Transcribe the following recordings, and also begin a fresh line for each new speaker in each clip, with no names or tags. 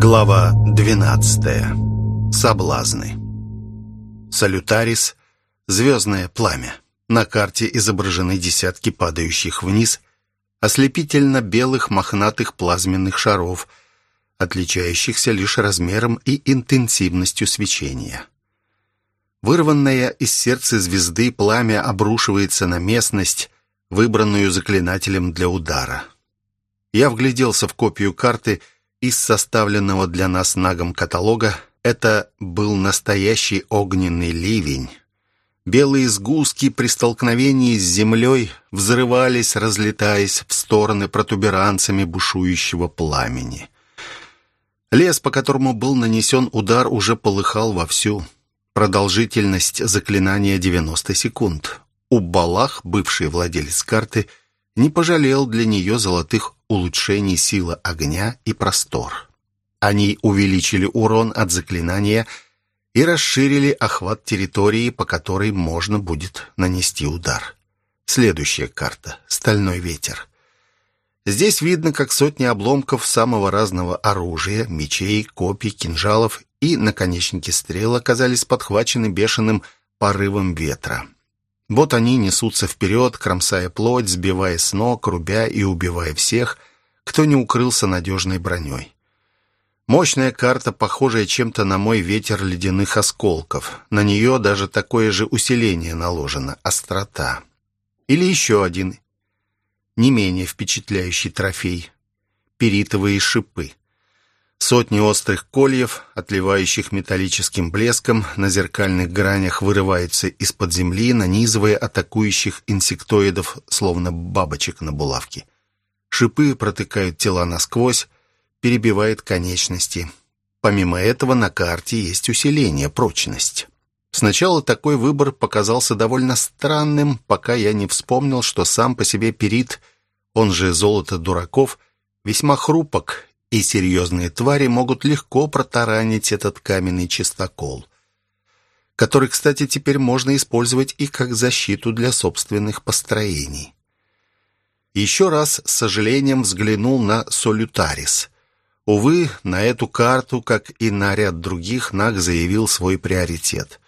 Глава 12. Соблазны. Салютарис. Звездное пламя. На карте изображены десятки падающих вниз ослепительно белых мохнатых плазменных шаров, отличающихся лишь размером и интенсивностью свечения. Вырванное из сердца звезды пламя обрушивается на местность, выбранную заклинателем для удара. Я вгляделся в копию карты и, из составленного для нас нагом каталога, это был настоящий огненный ливень. Белые сгустки при столкновении с землей взрывались, разлетаясь в стороны протуберанцами бушующего пламени. Лес, по которому был нанесен удар, уже полыхал вовсю. Продолжительность заклинания 90 секунд. Убалах, бывший владелец карты, не пожалел для нее золотых улучшений силы огня и простор. Они увеличили урон от заклинания и расширили охват территории, по которой можно будет нанести удар. Следующая карта — «Стальной ветер». Здесь видно, как сотни обломков самого разного оружия, мечей, копий, кинжалов и наконечники стрел оказались подхвачены бешеным порывом ветра. Вот они несутся вперед, кромсая плоть, сбивая с ног, рубя и убивая всех, кто не укрылся надежной броней. Мощная карта, похожая чем-то на мой ветер ледяных осколков. На нее даже такое же усиление наложено — острота. Или еще один, не менее впечатляющий трофей — перитовые шипы. Сотни острых кольев, отливающих металлическим блеском, на зеркальных гранях вырываются из-под земли, нанизывая атакующих инсектоидов, словно бабочек на булавке. Шипы протыкают тела насквозь, перебивают конечности. Помимо этого на карте есть усиление, прочность. Сначала такой выбор показался довольно странным, пока я не вспомнил, что сам по себе перит, он же золото дураков, весьма хрупок и серьезные твари могут легко протаранить этот каменный чистокол, который, кстати, теперь можно использовать и как защиту для собственных построений. Еще раз с сожалением взглянул на Солютарис. Увы, на эту карту, как и на ряд других, Наг заявил свой приоритет.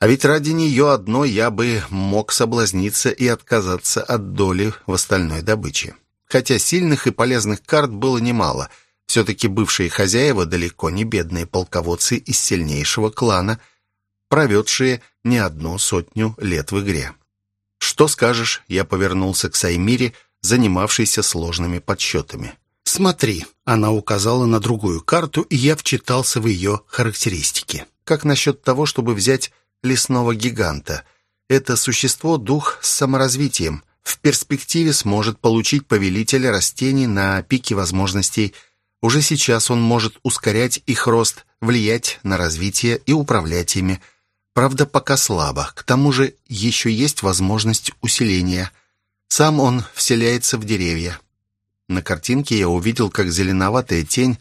А ведь ради нее одной я бы мог соблазниться и отказаться от доли в остальной добыче. Хотя сильных и полезных карт было немало. Все-таки бывшие хозяева далеко не бедные полководцы из сильнейшего клана, проведшие не одну сотню лет в игре. «Что скажешь?» Я повернулся к Саймире, занимавшейся сложными подсчетами. «Смотри», — она указала на другую карту, и я вчитался в ее характеристики. «Как насчет того, чтобы взять лесного гиганта? Это существо — дух с саморазвитием в перспективе сможет получить повелителя растений на пике возможностей. Уже сейчас он может ускорять их рост, влиять на развитие и управлять ими. Правда, пока слабо. К тому же еще есть возможность усиления. Сам он вселяется в деревья. На картинке я увидел, как зеленоватая тень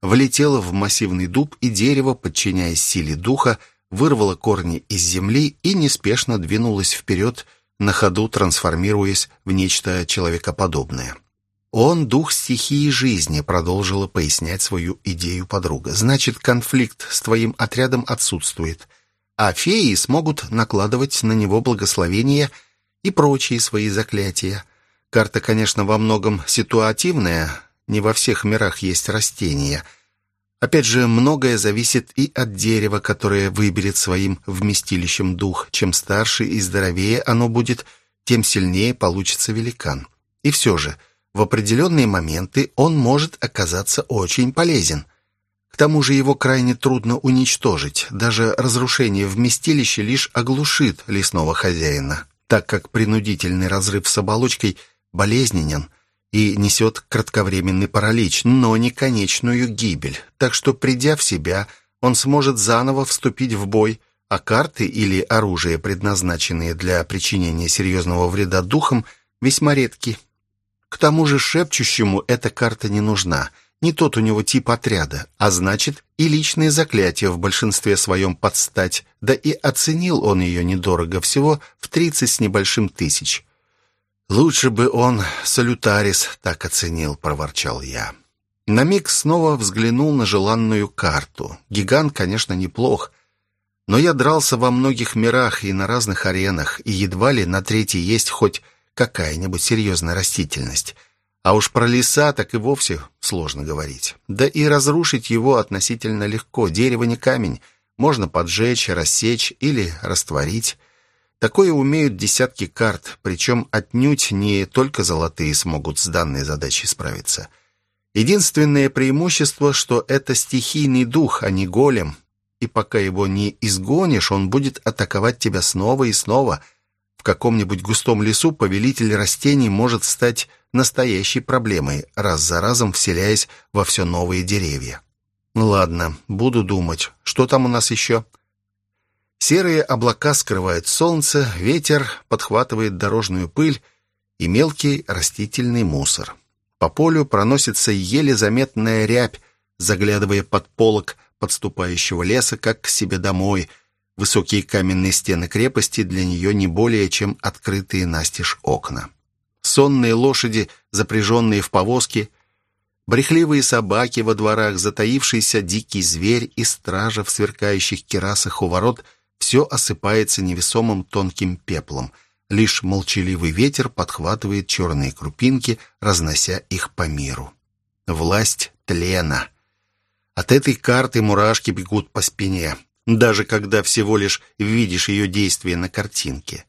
влетела в массивный дуб, и дерево, подчиняясь силе духа, вырвало корни из земли и неспешно двинулось вперед, на ходу трансформируясь в нечто человекоподобное. «Он — дух стихии жизни», — продолжила пояснять свою идею подруга. «Значит, конфликт с твоим отрядом отсутствует, а феи смогут накладывать на него благословения и прочие свои заклятия. Карта, конечно, во многом ситуативная, не во всех мирах есть растения — Опять же, многое зависит и от дерева, которое выберет своим вместилищем дух. Чем старше и здоровее оно будет, тем сильнее получится великан. И все же, в определенные моменты он может оказаться очень полезен. К тому же его крайне трудно уничтожить. Даже разрушение вместилища лишь оглушит лесного хозяина, так как принудительный разрыв с оболочкой болезненен – и несет кратковременный паралич, но не конечную гибель. Так что, придя в себя, он сможет заново вступить в бой, а карты или оружие, предназначенные для причинения серьезного вреда духам, весьма редки. К тому же шепчущему эта карта не нужна. Не тот у него тип отряда, а значит и личные заклятия в большинстве своем подстать, да и оценил он ее недорого, всего в тридцать с небольшим тысяч. «Лучше бы он Салютарис так оценил», — проворчал я. На миг снова взглянул на желанную карту. Гигант, конечно, неплох, но я дрался во многих мирах и на разных аренах, и едва ли на третьей есть хоть какая-нибудь серьезная растительность. А уж про леса так и вовсе сложно говорить. Да и разрушить его относительно легко. Дерево не камень. Можно поджечь, рассечь или растворить. Такое умеют десятки карт, причем отнюдь не только золотые смогут с данной задачей справиться. Единственное преимущество, что это стихийный дух, а не голем, и пока его не изгонишь, он будет атаковать тебя снова и снова. В каком-нибудь густом лесу повелитель растений может стать настоящей проблемой, раз за разом вселяясь во все новые деревья. Ладно, буду думать. Что там у нас еще? Серые облака скрывают солнце, ветер подхватывает дорожную пыль и мелкий растительный мусор. По полю проносится еле заметная рябь, заглядывая под полок подступающего леса, как к себе домой. Высокие каменные стены крепости для нее не более, чем открытые настежь окна. Сонные лошади, запряженные в повозки, брехливые собаки во дворах, затаившийся дикий зверь и стража в сверкающих керасах у ворот — все осыпается невесомым тонким пеплом. Лишь молчаливый ветер подхватывает черные крупинки, разнося их по миру. Власть тлена. От этой карты мурашки бегут по спине, даже когда всего лишь видишь ее действие на картинке.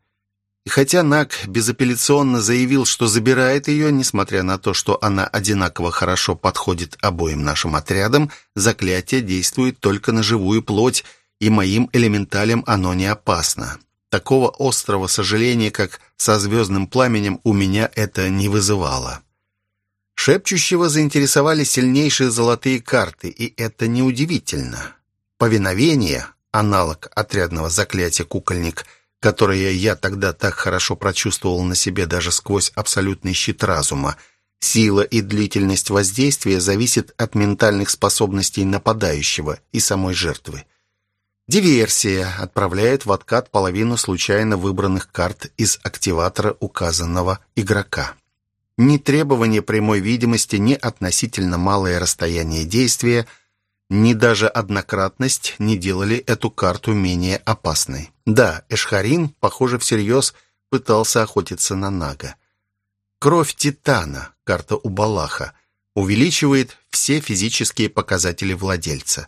И хотя Нак безапелляционно заявил, что забирает ее, несмотря на то, что она одинаково хорошо подходит обоим нашим отрядам, заклятие действует только на живую плоть, и моим элементалям оно не опасно. Такого острого сожаления, как со звездным пламенем, у меня это не вызывало. Шепчущего заинтересовали сильнейшие золотые карты, и это неудивительно. Повиновение, аналог отрядного заклятия «Кукольник», которое я тогда так хорошо прочувствовал на себе даже сквозь абсолютный щит разума, сила и длительность воздействия зависит от ментальных способностей нападающего и самой жертвы. Диверсия отправляет в откат половину случайно выбранных карт из активатора указанного игрока. Ни требование прямой видимости, ни относительно малое расстояние действия, ни даже однократность не делали эту карту менее опасной. Да, Эшхарин, похоже, всерьез пытался охотиться на Нага. Кровь Титана, карта Убалаха, увеличивает все физические показатели владельца.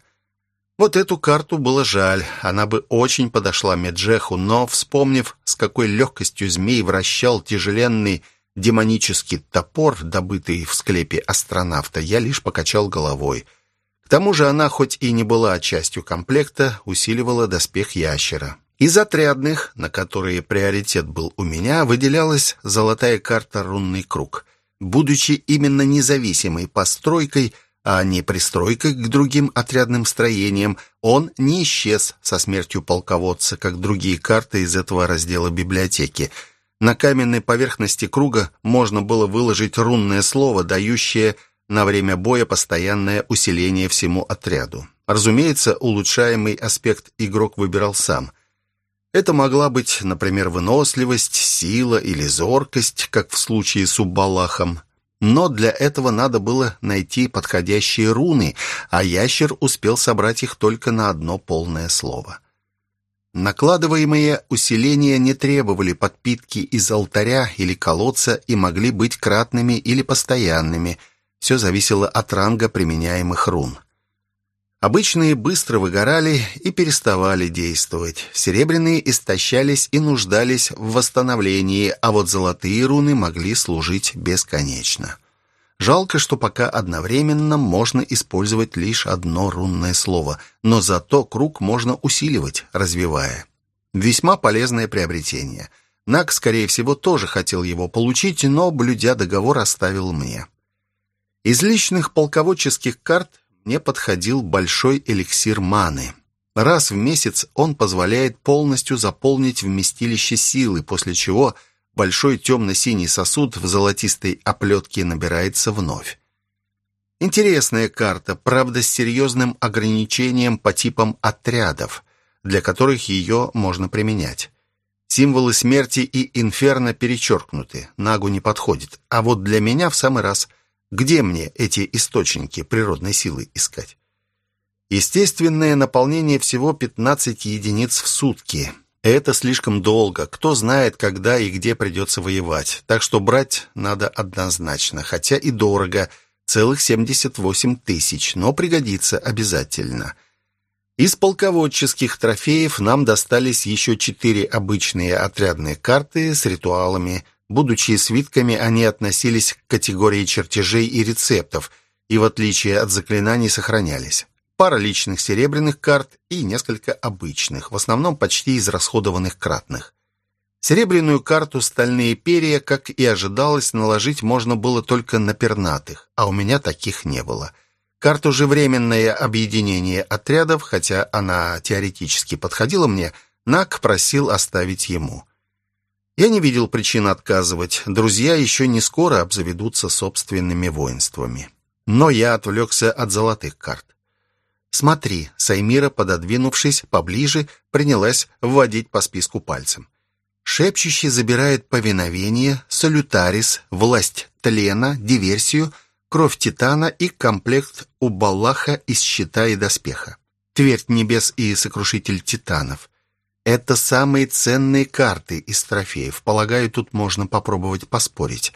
Вот эту карту было жаль, она бы очень подошла Меджеху, но, вспомнив, с какой легкостью змей вращал тяжеленный демонический топор, добытый в склепе астронавта, я лишь покачал головой. К тому же она, хоть и не была частью комплекта, усиливала доспех ящера. Из отрядных, на которые приоритет был у меня, выделялась золотая карта «Рунный круг». Будучи именно независимой постройкой – а не пристройкой к другим отрядным строениям, он не исчез со смертью полководца, как другие карты из этого раздела библиотеки. На каменной поверхности круга можно было выложить рунное слово, дающее на время боя постоянное усиление всему отряду. Разумеется, улучшаемый аспект игрок выбирал сам. Это могла быть, например, выносливость, сила или зоркость, как в случае с Убалахом. Но для этого надо было найти подходящие руны, а ящер успел собрать их только на одно полное слово. Накладываемые усиления не требовали подпитки из алтаря или колодца и могли быть кратными или постоянными. Все зависело от ранга применяемых рун. Обычные быстро выгорали и переставали действовать. Серебряные истощались и нуждались в восстановлении, а вот золотые руны могли служить бесконечно. Жалко, что пока одновременно можно использовать лишь одно рунное слово, но зато круг можно усиливать, развивая. Весьма полезное приобретение. Нак, скорее всего, тоже хотел его получить, но, блюдя договор, оставил мне. Из личных полководческих карт мне подходил большой эликсир маны. Раз в месяц он позволяет полностью заполнить вместилище силы, после чего большой темно-синий сосуд в золотистой оплетке набирается вновь. Интересная карта, правда, с серьезным ограничением по типам отрядов, для которых ее можно применять. Символы смерти и инферно перечеркнуты, Нагу не подходит, а вот для меня в самый раз – Где мне эти источники природной силы искать? Естественное наполнение всего 15 единиц в сутки. Это слишком долго. Кто знает, когда и где придется воевать. Так что брать надо однозначно, хотя и дорого. Целых 78 тысяч, но пригодится обязательно. Из полководческих трофеев нам достались еще четыре обычные отрядные карты с ритуалами. Будучи свитками, они относились к категории чертежей и рецептов, и в отличие от заклинаний сохранялись пара личных серебряных карт и несколько обычных, в основном почти израсходованных кратных. Серебряную карту «Стальные перья», как и ожидалось, наложить можно было только на пернатых, а у меня таких не было. Карту же «Временное объединение отрядов», хотя она теоретически подходила мне, Нак просил оставить ему. Я не видел причин отказывать, друзья еще не скоро обзаведутся собственными воинствами. Но я отвлекся от золотых карт. «Смотри», Саймира, пододвинувшись поближе, принялась вводить по списку пальцем. Шепчущий забирает повиновение, салютарис, власть тлена, диверсию, кровь титана и комплект у Баллаха из щита и доспеха. Твердь небес и сокрушитель титанов. Это самые ценные карты из трофеев. Полагаю, тут можно попробовать поспорить.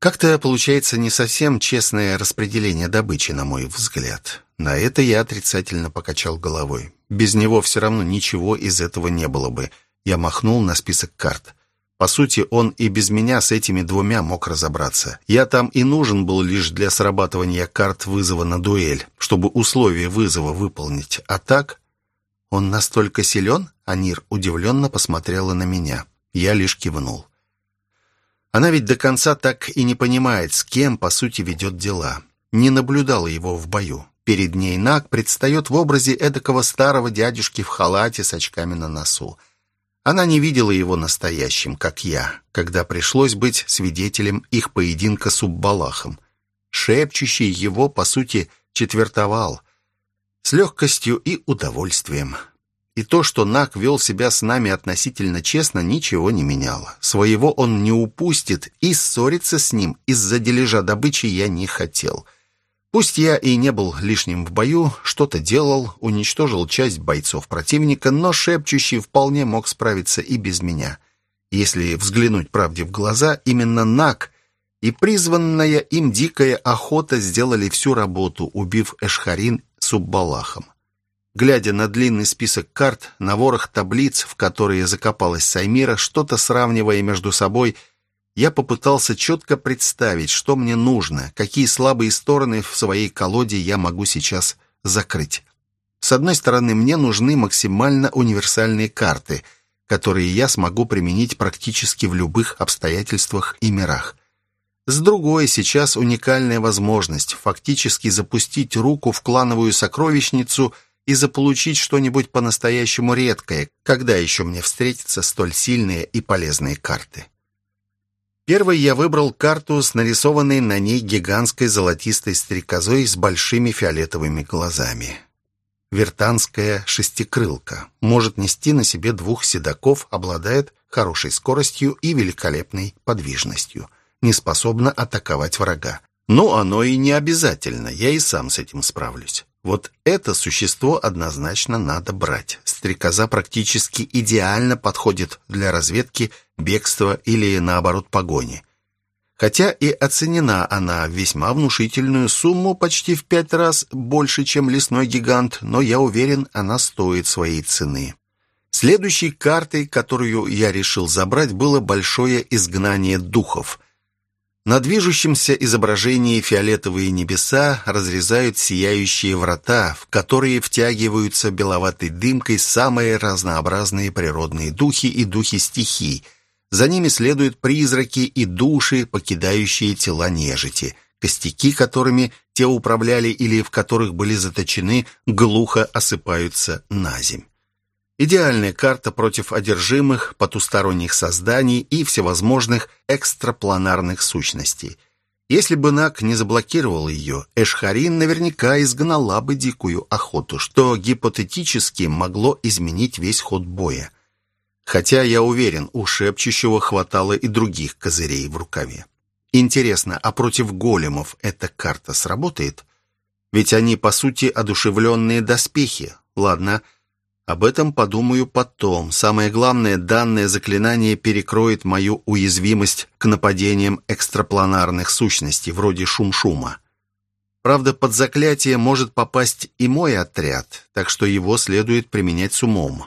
Как-то получается не совсем честное распределение добычи, на мой взгляд. На это я отрицательно покачал головой. Без него все равно ничего из этого не было бы. Я махнул на список карт. По сути, он и без меня с этими двумя мог разобраться. Я там и нужен был лишь для срабатывания карт вызова на дуэль, чтобы условия вызова выполнить. А так... Он настолько силен? Анир удивленно посмотрела на меня. Я лишь кивнул. Она ведь до конца так и не понимает, с кем, по сути, ведет дела. Не наблюдала его в бою. Перед ней Наг предстает в образе эдакого старого дядюшки в халате с очками на носу. Она не видела его настоящим, как я, когда пришлось быть свидетелем их поединка с Уббалахом. Шепчущий его, по сути, четвертовал. С легкостью и удовольствием. И то, что Нак вел себя с нами относительно честно, ничего не меняло. Своего он не упустит, и ссориться с ним из-за дележа добычи я не хотел. Пусть я и не был лишним в бою, что-то делал, уничтожил часть бойцов противника, но шепчущий вполне мог справиться и без меня. Если взглянуть правде в глаза, именно Нак и призванная им дикая охота сделали всю работу, убив Эшхарин Суббалахом. Глядя на длинный список карт, на ворох таблиц, в которые закопалась Саймира, что-то сравнивая между собой – я попытался четко представить, что мне нужно, какие слабые стороны в своей колоде я могу сейчас закрыть. С одной стороны, мне нужны максимально универсальные карты, которые я смогу применить практически в любых обстоятельствах и мирах. С другой, сейчас уникальная возможность фактически запустить руку в клановую сокровищницу и заполучить что-нибудь по-настоящему редкое, когда еще мне встретятся столь сильные и полезные карты. Первой я выбрал карту с нарисованной на ней гигантской золотистой стрекозой с большими фиолетовыми глазами. Вертанская шестикрылка. Может нести на себе двух седаков, обладает хорошей скоростью и великолепной подвижностью. Не способна атаковать врага. Но оно и не обязательно, я и сам с этим справлюсь. Вот это существо однозначно надо брать. Стрекоза практически идеально подходит для разведки, бегства или, наоборот, погони. Хотя и оценена она весьма внушительную сумму, почти в пять раз больше, чем лесной гигант, но я уверен, она стоит своей цены. Следующей картой, которую я решил забрать, было большое изгнание духов. На движущемся изображении фиолетовые небеса разрезают сияющие врата, в которые втягиваются беловатой дымкой самые разнообразные природные духи и духи стихий. За ними следуют призраки и души, покидающие тела нежити, костяки которыми те управляли или в которых были заточены, глухо осыпаются на земь. Идеальная карта против одержимых, потусторонних созданий и всевозможных экстрапланарных сущностей. Если бы Нак не заблокировал ее, Эшхарин наверняка изгнала бы дикую охоту, что гипотетически могло изменить весь ход боя. Хотя, я уверен, у шепчущего хватало и других козырей в рукаве. Интересно, а против големов эта карта сработает? Ведь они, по сути, одушевленные доспехи. Ладно, об этом подумаю потом. Самое главное, данное заклинание перекроет мою уязвимость к нападениям экстрапланарных сущностей, вроде шум-шума. Правда, под заклятие может попасть и мой отряд, так что его следует применять с умом.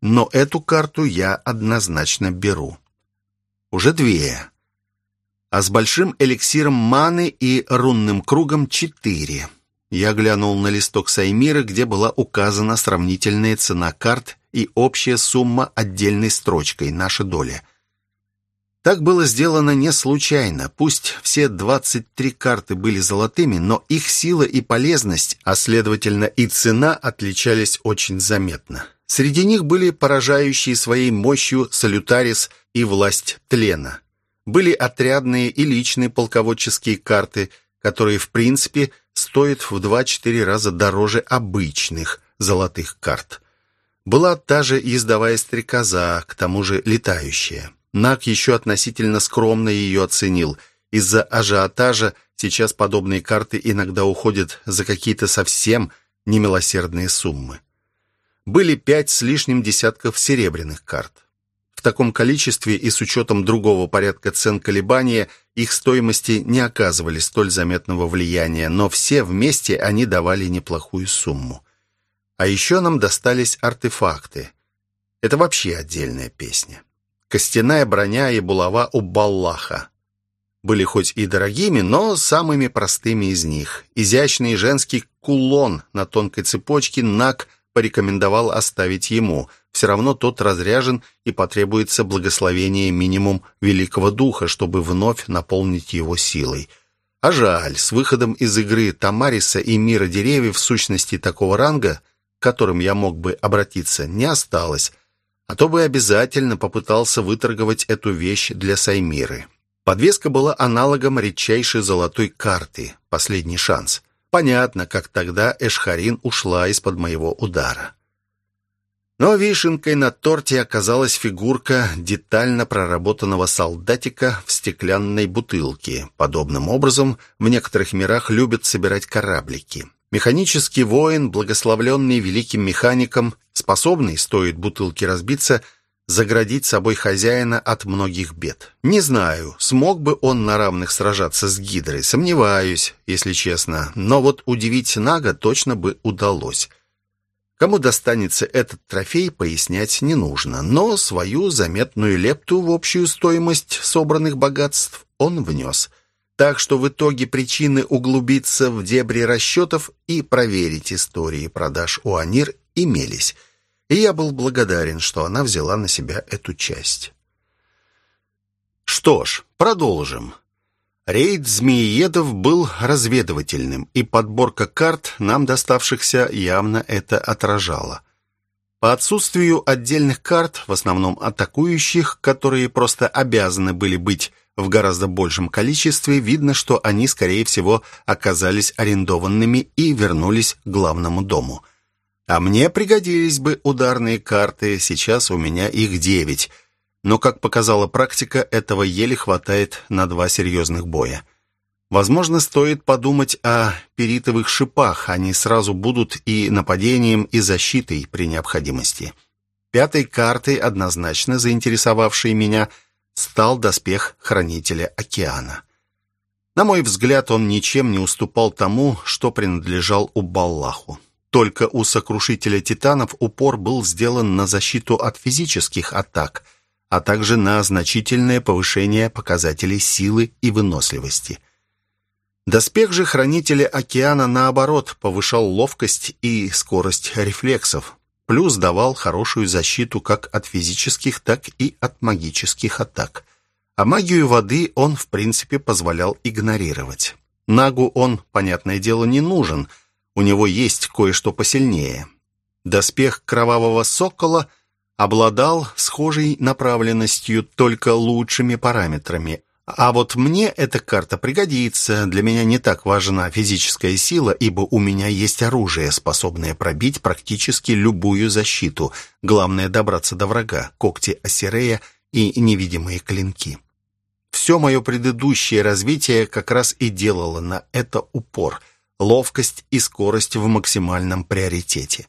Но эту карту я однозначно беру. Уже две. А с большим эликсиром маны и рунным кругом четыре. Я глянул на листок Саймира, где была указана сравнительная цена карт и общая сумма отдельной строчкой «Наша доля». Так было сделано не случайно. Пусть все 23 карты были золотыми, но их сила и полезность, а следовательно и цена, отличались очень заметно. Среди них были поражающие своей мощью Салютарис и Власть Тлена. Были отрядные и личные полководческие карты, которые в принципе стоит в 2-4 раза дороже обычных золотых карт. Была та же ездовая стрекоза, к тому же летающая. Нак еще относительно скромно ее оценил. Из-за ажиотажа сейчас подобные карты иногда уходят за какие-то совсем немилосердные суммы. Были пять с лишним десятков серебряных карт. В таком количестве и с учетом другого порядка цен колебания их стоимости не оказывали столь заметного влияния, но все вместе они давали неплохую сумму. А еще нам достались артефакты. Это вообще отдельная песня. Костяная броня и булава у Баллаха. Были хоть и дорогими, но самыми простыми из них. Изящный женский кулон на тонкой цепочке Нак порекомендовал оставить ему – все равно тот разряжен и потребуется благословение минимум Великого Духа, чтобы вновь наполнить его силой. А жаль, с выходом из игры Тамариса и Мира деревьев сущности такого ранга, к которым я мог бы обратиться, не осталось, а то бы обязательно попытался выторговать эту вещь для Саймиры. Подвеска была аналогом редчайшей золотой карты «Последний шанс». Понятно, как тогда Эшхарин ушла из-под моего удара. Но вишенкой на торте оказалась фигурка детально проработанного солдатика в стеклянной бутылке. Подобным образом в некоторых мирах любят собирать кораблики. Механический воин, благословленный великим механиком, способный, стоит бутылки разбиться, заградить собой хозяина от многих бед. Не знаю, смог бы он на равных сражаться с Гидрой, сомневаюсь, если честно, но вот удивить Нага точно бы удалось. Кому достанется этот трофей, пояснять не нужно, но свою заметную лепту в общую стоимость собранных богатств он внес. Так что в итоге причины углубиться в дебри расчетов и проверить истории продаж у Анир имелись. И я был благодарен, что она взяла на себя эту часть. Что ж, продолжим. Рейд змеиедов был разведывательным, и подборка карт, нам доставшихся, явно это отражала. По отсутствию отдельных карт, в основном атакующих, которые просто обязаны были быть в гораздо большем количестве, видно, что они, скорее всего, оказались арендованными и вернулись к главному дому. А мне пригодились бы ударные карты, сейчас у меня их девять – но, как показала практика, этого еле хватает на два серьезных боя. Возможно, стоит подумать о перитовых шипах, они сразу будут и нападением, и защитой при необходимости. Пятой картой, однозначно заинтересовавшей меня, стал доспех Хранителя Океана. На мой взгляд, он ничем не уступал тому, что принадлежал у Баллаху. Только у Сокрушителя Титанов упор был сделан на защиту от физических атак – а также на значительное повышение показателей силы и выносливости. Доспех же Хранителя Океана, наоборот, повышал ловкость и скорость рефлексов, плюс давал хорошую защиту как от физических, так и от магических атак. А магию воды он, в принципе, позволял игнорировать. Нагу он, понятное дело, не нужен, у него есть кое-что посильнее. Доспех Кровавого Сокола – обладал схожей направленностью, только лучшими параметрами. А вот мне эта карта пригодится. Для меня не так важна физическая сила, ибо у меня есть оружие, способное пробить практически любую защиту. Главное добраться до врага, когти Осирея и невидимые клинки. Все мое предыдущее развитие как раз и делало на это упор. Ловкость и скорость в максимальном приоритете.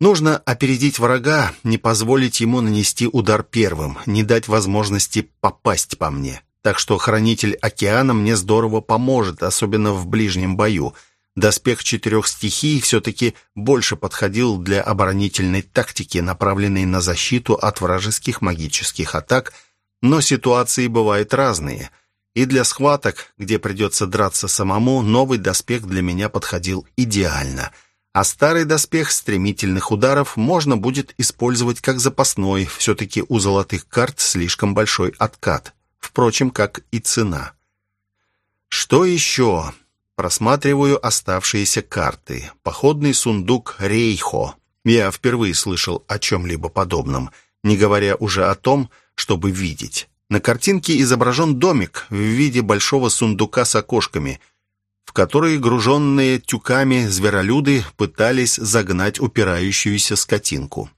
Нужно опередить врага, не позволить ему нанести удар первым, не дать возможности попасть по мне. Так что Хранитель Океана мне здорово поможет, особенно в ближнем бою. Доспех четырех стихий все-таки больше подходил для оборонительной тактики, направленной на защиту от вражеских магических атак, но ситуации бывают разные. И для схваток, где придется драться самому, новый доспех для меня подходил идеально. А старый доспех стремительных ударов можно будет использовать как запасной, все-таки у золотых карт слишком большой откат впрочем, как и цена. Что еще? Просматриваю оставшиеся карты. Походный сундук Рейхо. Я впервые слышал о чем-либо подобном, не говоря уже о том, чтобы видеть. На картинке изображен домик в виде большого сундука с окошками, в который груженные тюками зверолюды пытались загнать упирающуюся скотинку.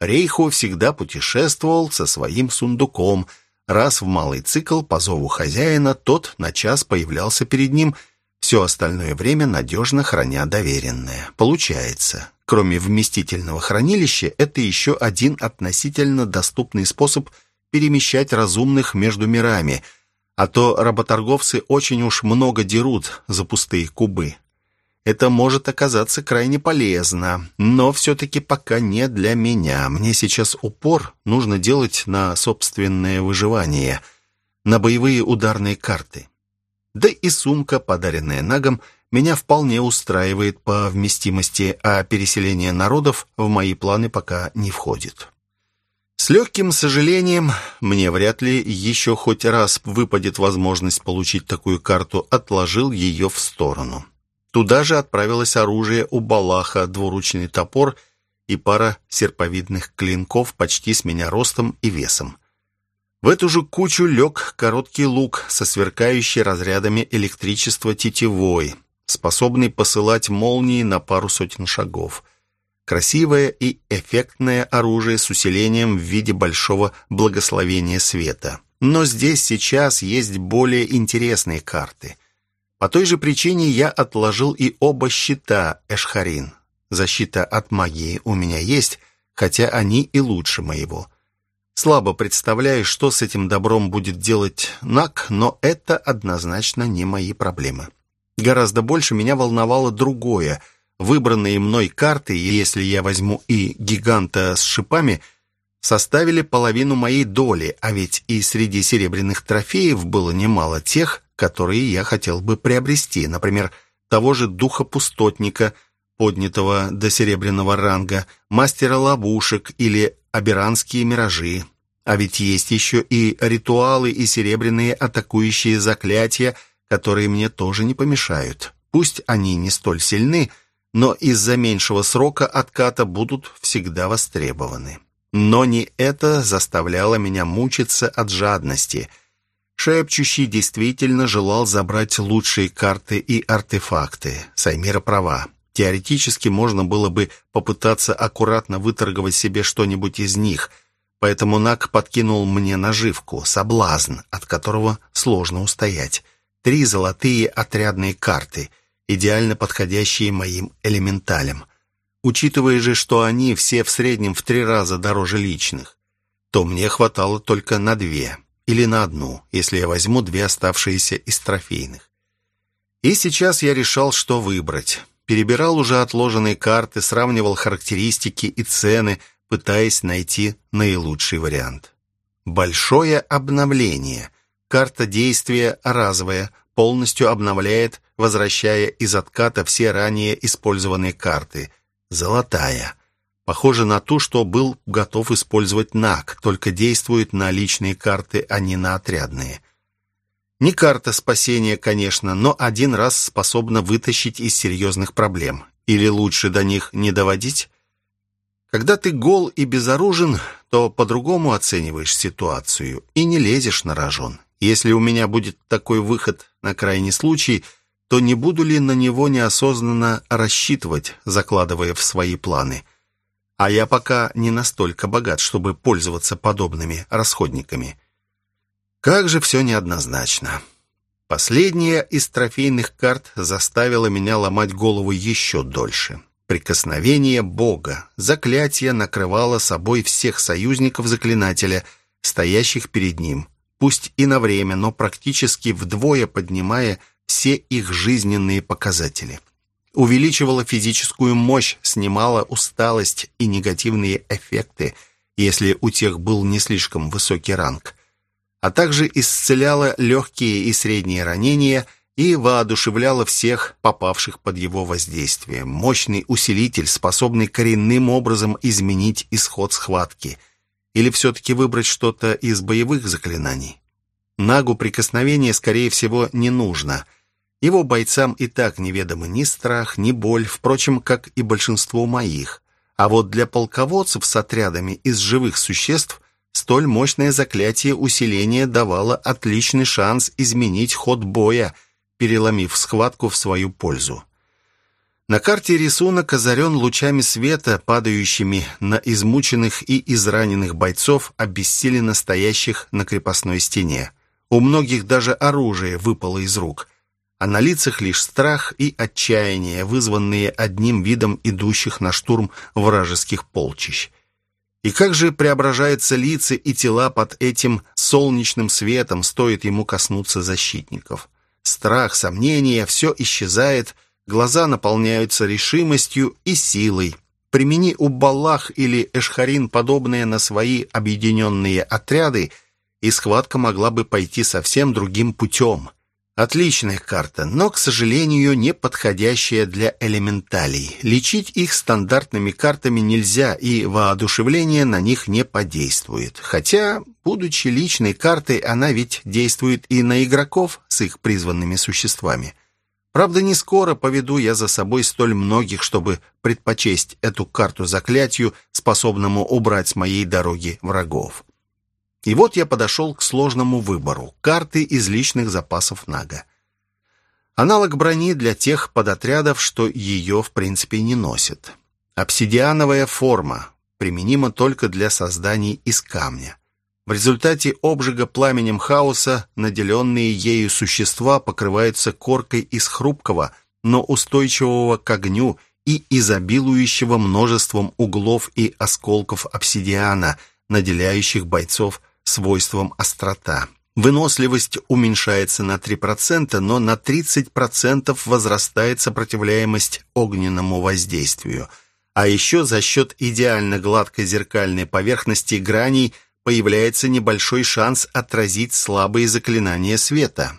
Рейхо всегда путешествовал со своим сундуком – Раз в малый цикл по зову хозяина тот на час появлялся перед ним, все остальное время надежно храня доверенное. Получается, кроме вместительного хранилища, это еще один относительно доступный способ перемещать разумных между мирами, а то работорговцы очень уж много дерут за пустые кубы. Это может оказаться крайне полезно, но все-таки пока не для меня. Мне сейчас упор нужно делать на собственное выживание, на боевые ударные карты. Да и сумка, подаренная Нагом, меня вполне устраивает по вместимости, а переселение народов в мои планы пока не входит. С легким сожалением, мне вряд ли еще хоть раз выпадет возможность получить такую карту, отложил ее в сторону. Туда же отправилось оружие у Балаха, двуручный топор и пара серповидных клинков почти с меня ростом и весом. В эту же кучу лег короткий лук со сверкающей разрядами электричества тетивой, способный посылать молнии на пару сотен шагов. Красивое и эффектное оружие с усилением в виде большого благословения света. Но здесь сейчас есть более интересные карты. По той же причине я отложил и оба щита Эшхарин. Защита от магии у меня есть, хотя они и лучше моего. Слабо представляю, что с этим добром будет делать Нак, но это однозначно не мои проблемы. Гораздо больше меня волновало другое. Выбранные мной карты, если я возьму и гиганта с шипами, составили половину моей доли, а ведь и среди серебряных трофеев было немало тех, которые я хотел бы приобрести, например, того же духа-пустотника, поднятого до серебряного ранга, мастера ловушек или аберанские миражи. А ведь есть еще и ритуалы и серебряные атакующие заклятия, которые мне тоже не помешают. Пусть они не столь сильны, но из-за меньшего срока отката будут всегда востребованы. Но не это заставляло меня мучиться от жадности – Шепчущий действительно желал забрать лучшие карты и артефакты. Саймира права. Теоретически можно было бы попытаться аккуратно выторговать себе что-нибудь из них, поэтому Нак подкинул мне наживку, соблазн, от которого сложно устоять. Три золотые отрядные карты, идеально подходящие моим элементалям. Учитывая же, что они все в среднем в три раза дороже личных, то мне хватало только на две или на одну, если я возьму две оставшиеся из трофейных. И сейчас я решал, что выбрать. Перебирал уже отложенные карты, сравнивал характеристики и цены, пытаясь найти наилучший вариант. Большое обновление. Карта действия разовая, полностью обновляет, возвращая из отката все ранее использованные карты. Золотая. Похоже на ту, что был готов использовать НАК, только действует на личные карты, а не на отрядные. Не карта спасения, конечно, но один раз способна вытащить из серьезных проблем. Или лучше до них не доводить? Когда ты гол и безоружен, то по-другому оцениваешь ситуацию и не лезешь на рожон. Если у меня будет такой выход на крайний случай, то не буду ли на него неосознанно рассчитывать, закладывая в свои планы – а я пока не настолько богат, чтобы пользоваться подобными расходниками. Как же все неоднозначно. Последняя из трофейных карт заставила меня ломать голову еще дольше. Прикосновение Бога, заклятие накрывало собой всех союзников заклинателя, стоящих перед ним, пусть и на время, но практически вдвое поднимая все их жизненные показатели. Увеличивала физическую мощь, снимала усталость и негативные эффекты, если у тех был не слишком высокий ранг, а также исцеляла легкие и средние ранения и воодушевляла всех, попавших под его воздействие. Мощный усилитель, способный коренным образом изменить исход схватки. Или все-таки выбрать что-то из боевых заклинаний? Нагу прикосновения, скорее всего, не нужно. Его бойцам и так неведомы ни страх, ни боль, впрочем, как и большинство моих. А вот для полководцев с отрядами из живых существ столь мощное заклятие усиления давало отличный шанс изменить ход боя, переломив схватку в свою пользу. На карте рисунок озарен лучами света, падающими на измученных и израненных бойцов, обессиленно стоящих на крепостной стене. У многих даже оружие выпало из рук, а на лицах лишь страх и отчаяние, вызванные одним видом идущих на штурм вражеских полчищ. И как же преображаются лица и тела под этим солнечным светом, стоит ему коснуться защитников. Страх, сомнения, все исчезает, глаза наполняются решимостью и силой. Примени у Баллах или Эшхарин подобные на свои объединенные отряды, и схватка могла бы пойти совсем другим путем. Отличная карта, но, к сожалению, не подходящая для элементалей. Лечить их стандартными картами нельзя, и воодушевление на них не подействует. Хотя, будучи личной картой, она ведь действует и на игроков с их призванными существами. Правда, не скоро поведу я за собой столь многих, чтобы предпочесть эту карту заклятию, способному убрать с моей дороги врагов. И вот я подошел к сложному выбору – карты из личных запасов Нага. Аналог брони для тех подотрядов, что ее в принципе не носят. Обсидиановая форма, применима только для созданий из камня. В результате обжига пламенем хаоса наделенные ею существа покрываются коркой из хрупкого, но устойчивого к огню и изобилующего множеством углов и осколков обсидиана, наделяющих бойцов свойством острота. Выносливость уменьшается на 3%, но на 30% возрастает сопротивляемость огненному воздействию. А еще за счет идеально гладкой зеркальной поверхности граней появляется небольшой шанс отразить слабые заклинания света.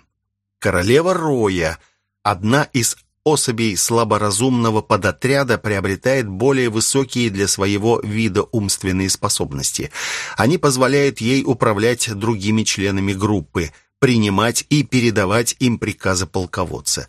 Королева Роя – одна из особей слаборазумного подотряда приобретает более высокие для своего вида умственные способности. Они позволяют ей управлять другими членами группы, принимать и передавать им приказы полководца.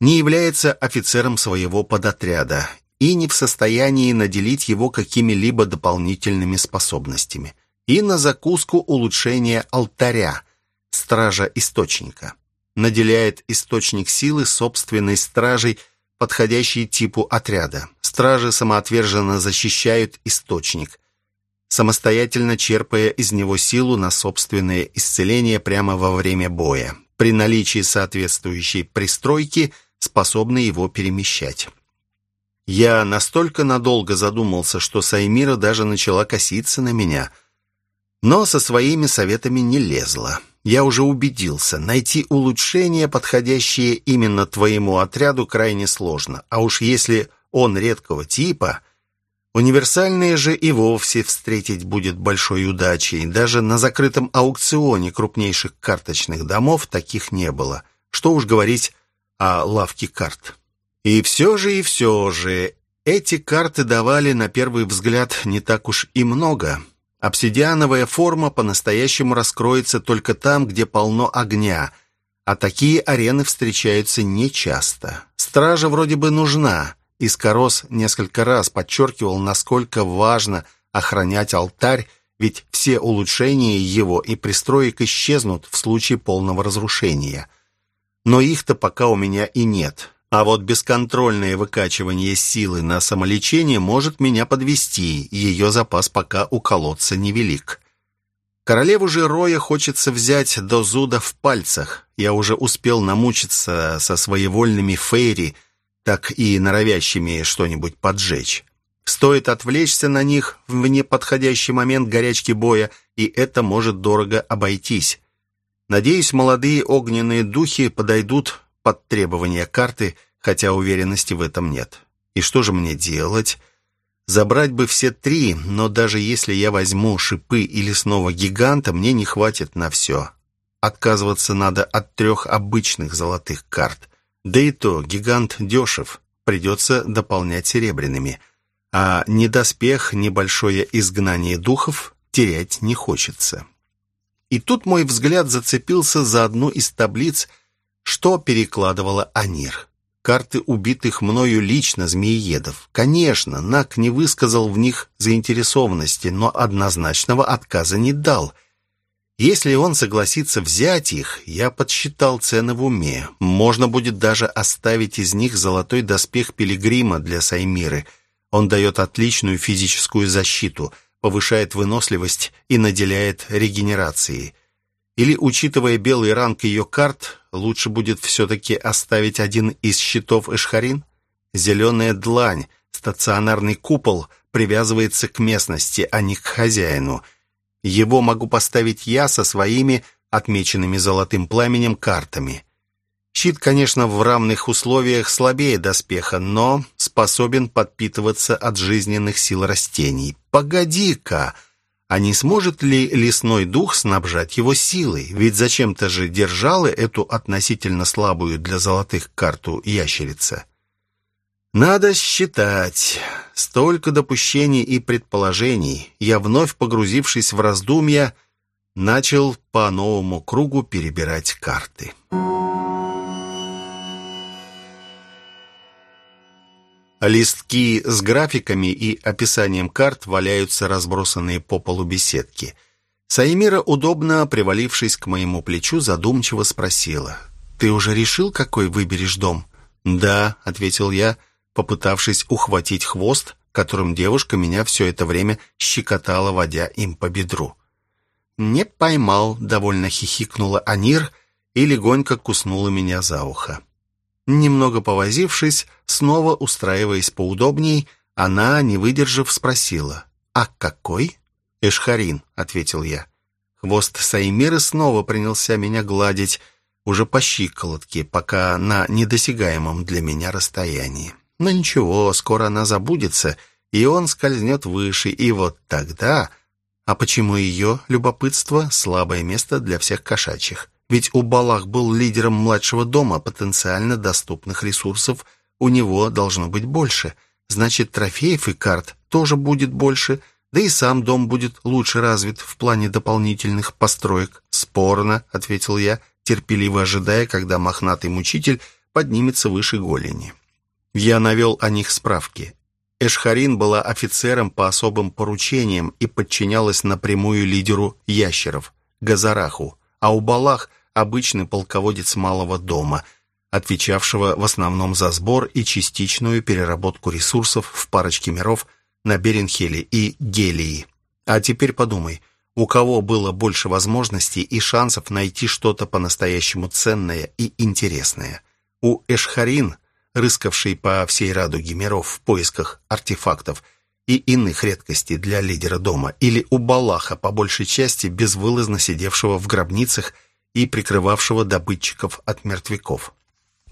Не является офицером своего подотряда и не в состоянии наделить его какими-либо дополнительными способностями. И на закуску улучшения алтаря, стража источника наделяет источник силы собственной стражей, подходящей типу отряда. Стражи самоотверженно защищают источник, самостоятельно черпая из него силу на собственное исцеление прямо во время боя. При наличии соответствующей пристройки способны его перемещать. Я настолько надолго задумался, что Саймира даже начала коситься на меня, но со своими советами не лезла я уже убедился, найти улучшение, подходящее именно твоему отряду, крайне сложно. А уж если он редкого типа, универсальные же и вовсе встретить будет большой удачей. Даже на закрытом аукционе крупнейших карточных домов таких не было. Что уж говорить о лавке карт. И все же, и все же, эти карты давали на первый взгляд не так уж и много. Обсидиановая форма по-настоящему раскроется только там, где полно огня, а такие арены встречаются нечасто. Стража вроде бы нужна. Искорос несколько раз подчеркивал, насколько важно охранять алтарь, ведь все улучшения его и пристроек исчезнут в случае полного разрушения. Но их-то пока у меня и нет. А вот бесконтрольное выкачивание силы на самолечение может меня подвести, ее запас пока у колодца невелик. Королеву же Роя хочется взять до зуда в пальцах. Я уже успел намучиться со своевольными фейри, так и норовящими что-нибудь поджечь. Стоит отвлечься на них в неподходящий момент горячки боя, и это может дорого обойтись. Надеюсь, молодые огненные духи подойдут под требования карты, хотя уверенности в этом нет. И что же мне делать? Забрать бы все три, но даже если я возьму шипы или снова гиганта, мне не хватит на все. Отказываться надо от трех обычных золотых карт. Да и то, гигант дешев, придется дополнять серебряными. А ни доспех, ни большое изгнание духов терять не хочется. И тут мой взгляд зацепился за одну из таблиц, что перекладывала Анир карты убитых мною лично змеиедов. Конечно, Нак не высказал в них заинтересованности, но однозначного отказа не дал. Если он согласится взять их, я подсчитал цены в уме. Можно будет даже оставить из них золотой доспех пилигрима для Саймиры. Он дает отличную физическую защиту, повышает выносливость и наделяет регенерацией. Или, учитывая белый ранг ее карт, лучше будет все-таки оставить один из щитов Эшхарин? Зеленая длань, стационарный купол, привязывается к местности, а не к хозяину. Его могу поставить я со своими, отмеченными золотым пламенем, картами. Щит, конечно, в равных условиях слабее доспеха, но способен подпитываться от жизненных сил растений. «Погоди-ка!» А не сможет ли лесной дух снабжать его силой? Ведь зачем-то же держала эту относительно слабую для золотых карту ящерица. Надо считать. Столько допущений и предположений. Я, вновь погрузившись в раздумья, начал по новому кругу перебирать карты. Листки с графиками и описанием карт валяются разбросанные по полу беседки. Саимира, удобно привалившись к моему плечу, задумчиво спросила. «Ты уже решил, какой выберешь дом?» «Да», — ответил я, попытавшись ухватить хвост, которым девушка меня все это время щекотала, водя им по бедру. «Не поймал», — довольно хихикнула Анир и легонько куснула меня за ухо. Немного повозившись, снова устраиваясь поудобней, она, не выдержав, спросила. «А какой?» «Эшхарин», — ответил я. Хвост Саймиры снова принялся меня гладить, уже по щиколотке, пока на недосягаемом для меня расстоянии. Но ничего, скоро она забудется, и он скользнет выше, и вот тогда... А почему ее любопытство — слабое место для всех кошачьих? Ведь у Балах был лидером младшего дома, потенциально доступных ресурсов у него должно быть больше. Значит, трофеев и карт тоже будет больше, да и сам дом будет лучше развит в плане дополнительных построек. «Спорно», — ответил я, терпеливо ожидая, когда мохнатый мучитель поднимется выше голени. Я навел о них справки. Эшхарин была офицером по особым поручениям и подчинялась напрямую лидеру ящеров, Газараху, а у Балах — обычный полководец малого дома, отвечавшего в основном за сбор и частичную переработку ресурсов в парочке миров на Беренхеле и Гелии. А теперь подумай, у кого было больше возможностей и шансов найти что-то по-настоящему ценное и интересное? У Эшхарин, рыскавшей по всей радуге миров в поисках артефактов и иных редкостей для лидера дома, или у Балаха, по большей части безвылазно сидевшего в гробницах и прикрывавшего добытчиков от мертвяков.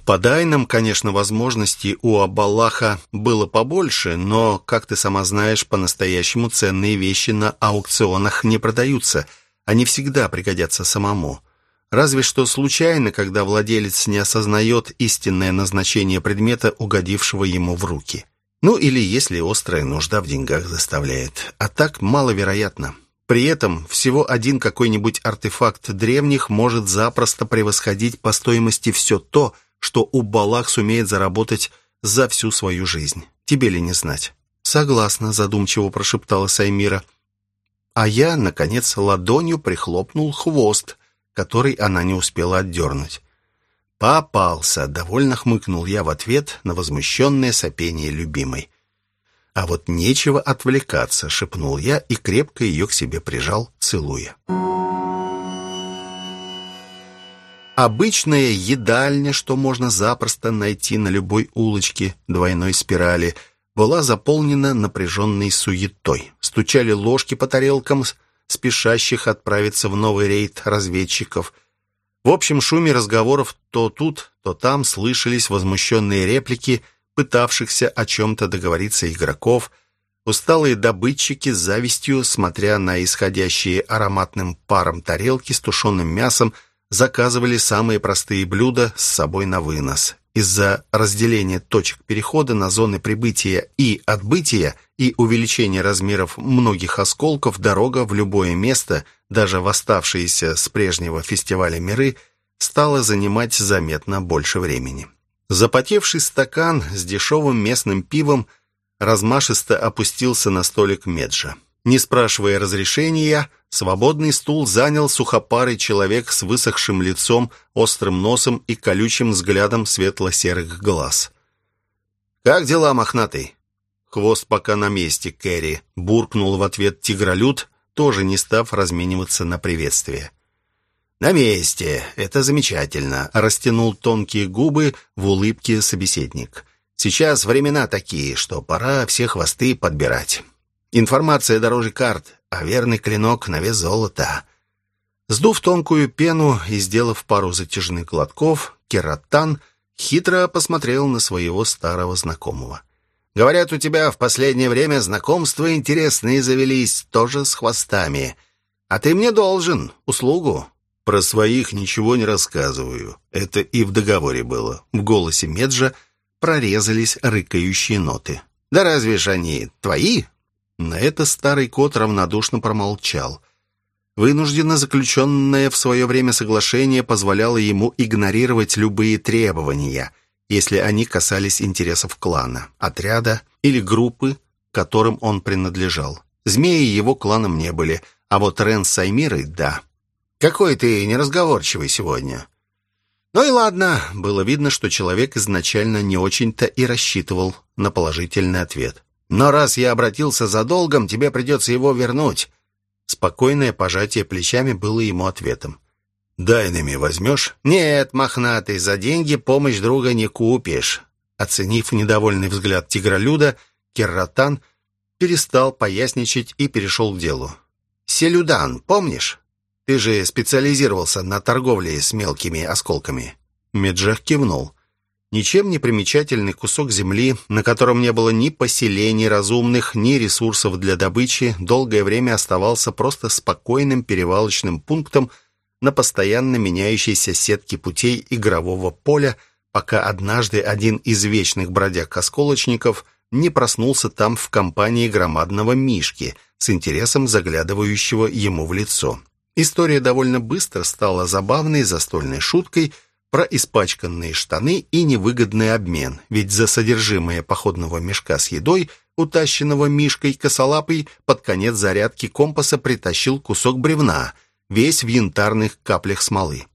По дайнам, конечно, возможностей у Абаллаха было побольше, но, как ты сама знаешь, по-настоящему ценные вещи на аукционах не продаются. Они всегда пригодятся самому. Разве что случайно, когда владелец не осознает истинное назначение предмета, угодившего ему в руки. Ну или если острая нужда в деньгах заставляет. А так маловероятно. При этом всего один какой-нибудь артефакт древних может запросто превосходить по стоимости все то, что у Балах сумеет заработать за всю свою жизнь. Тебе ли не знать? «Согласна», — задумчиво прошептала Саймира. А я, наконец, ладонью прихлопнул хвост, который она не успела отдернуть. «Попался!» — довольно хмыкнул я в ответ на возмущенное сопение любимой. А вот нечего отвлекаться, шепнул я и крепко ее к себе прижал, целуя. Обычная едальня, что можно запросто найти на любой улочке двойной спирали, была заполнена напряженной суетой. Стучали ложки по тарелкам спешащих отправиться в новый рейд разведчиков. В общем шуме разговоров то тут, то там слышались возмущенные реплики пытавшихся о чем-то договориться игроков, усталые добытчики с завистью, смотря на исходящие ароматным паром тарелки с тушеным мясом, заказывали самые простые блюда с собой на вынос. Из-за разделения точек перехода на зоны прибытия и отбытия и увеличения размеров многих осколков дорога в любое место, даже в оставшиеся с прежнего фестиваля миры, стала занимать заметно больше времени. Запотевший стакан с дешевым местным пивом размашисто опустился на столик Меджа. Не спрашивая разрешения, Свободный стул занял сухопарый человек с высохшим лицом, острым носом и колючим взглядом светло-серых глаз. «Как дела, мохнатый?» «Хвост пока на месте, Кэрри», — буркнул в ответ тигролюд, тоже не став размениваться на приветствие. «На месте. Это замечательно», — растянул тонкие губы в улыбке собеседник. «Сейчас времена такие, что пора все хвосты подбирать. Информация дороже карт, а верный клинок на вес золота. Сдув тонкую пену и сделав пару затяжных глотков, кератан хитро посмотрел на своего старого знакомого. «Говорят, у тебя в последнее время знакомства интересные завелись, тоже с хвостами. А ты мне должен услугу». «Про своих ничего не рассказываю. Это и в договоре было». В голосе Меджа прорезались рыкающие ноты. «Да разве ж они твои?» На это старый кот равнодушно промолчал. Вынужденно заключенное в свое время соглашение позволяло ему игнорировать любые требования, если они касались интересов клана, отряда или группы, которым он принадлежал. Змеи его кланом не были, а вот Рен с Аймирой — да. «Какой ты неразговорчивый сегодня!» Ну и ладно, было видно, что человек изначально не очень-то и рассчитывал на положительный ответ. Но раз я обратился за долгом, тебе придется его вернуть». Спокойное пожатие плечами было ему ответом. «Дайнами возьмешь?» «Нет, мохнатый, за деньги помощь друга не купишь». Оценив недовольный взгляд тигролюда, Керратан перестал поясничать и перешел к делу. «Селюдан, помнишь? Ты же специализировался на торговле с мелкими осколками». Меджах кивнул. Ничем не примечательный кусок земли, на котором не было ни поселений разумных, ни ресурсов для добычи, долгое время оставался просто спокойным перевалочным пунктом на постоянно меняющейся сетке путей игрового поля, пока однажды один из вечных бродяг-осколочников не проснулся там в компании громадного Мишки, с интересом заглядывающего ему в лицо. История довольно быстро стала забавной застольной шуткой – про испачканные штаны и невыгодный обмен, ведь за содержимое походного мешка с едой, утащенного Мишкой косолапый, под конец зарядки компаса притащил кусок бревна, весь в янтарных каплях смолы.